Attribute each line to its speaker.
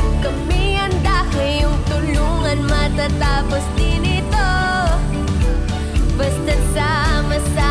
Speaker 1: Ngayon kami handa tulungan. Matatapos din ito. Basta't sama-sama